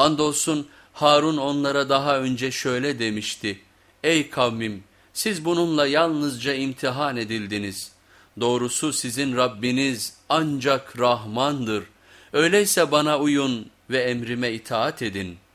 Andolsun Harun onlara daha önce şöyle demişti. Ey kavmim siz bununla yalnızca imtihan edildiniz. Doğrusu sizin Rabbiniz ancak Rahmandır. Öyleyse bana uyun ve emrime itaat edin.''